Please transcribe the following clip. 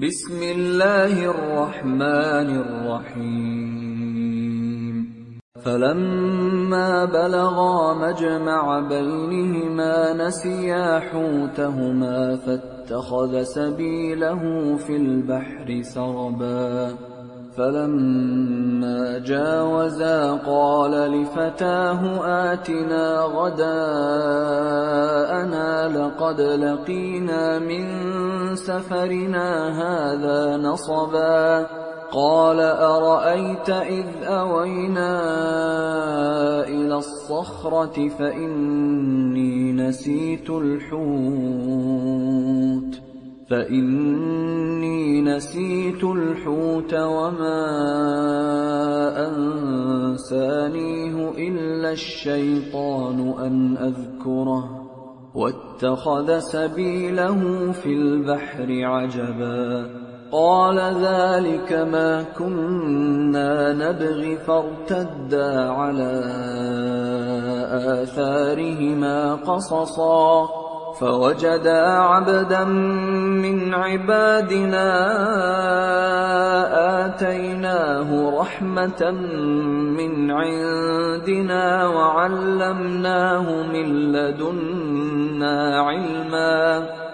بسم الله الرحمن الرحيم. فلما بلغا مجمع بينهما نسيا حوتهما فاتخذ سبيله في البحر سربا. فلما جاوزا قال لفتاه آتنا لقد لقينا من سفرنا هذا نصبا قال أرأيت إذ أوينا إلى الصخرة فإني نسيت الحوت فإني نسيت الحوت وما أنسانيه إلا الشيطان أن أذكره واتخذ سبيله في البحر عجبا. قال ذلك ما كنا نبغي فارتدا على آثارهما قصصا. فوجدا عبدا من عبادنا آتيناه رحمة من عندنا وعلمناه من لدنا علما.